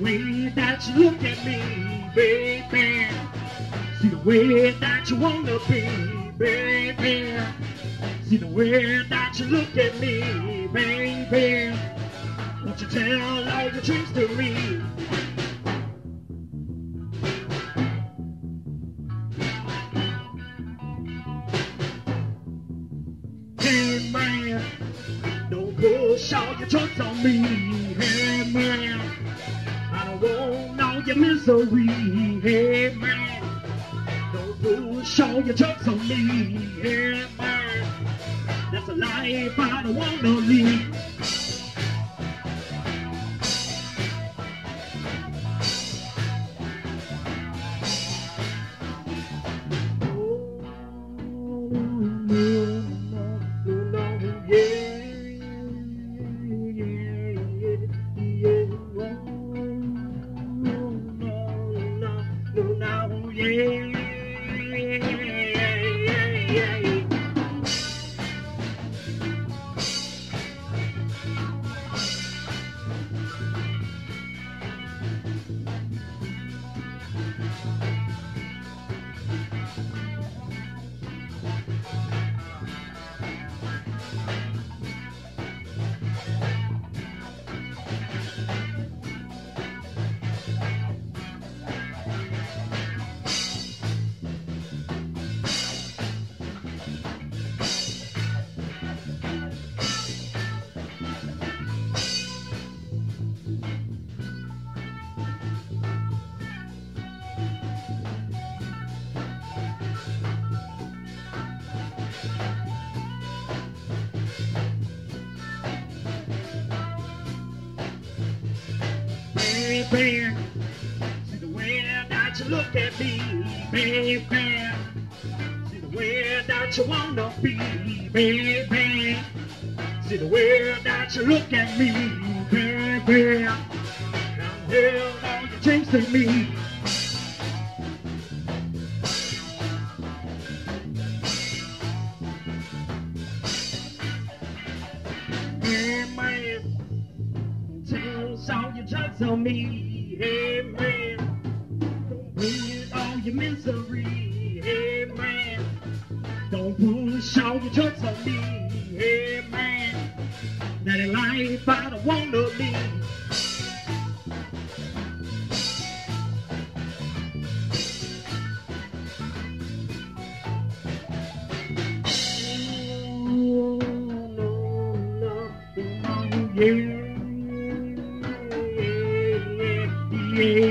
way that you look at me, baby. See the way that you wanna be, baby. See the way that you look at me, baby. Won't you tell all your dreams to me? Hey man, don't push all your trust on me. Hey man, Want all your misery. Hey man, don't push all your trust on me. Hey man, that's a life I don't wanna live. Yeah. Baby. See the way that you look at me, baby. See the way that you wanna be, baby. See the way that you look at me, baby. Now hell, all you to me. Drugs on me. Hey man, don't bring it all your misery. Hey man, don't push all your drugs on me. Hey man, that life I don't wanna no, yeah. me.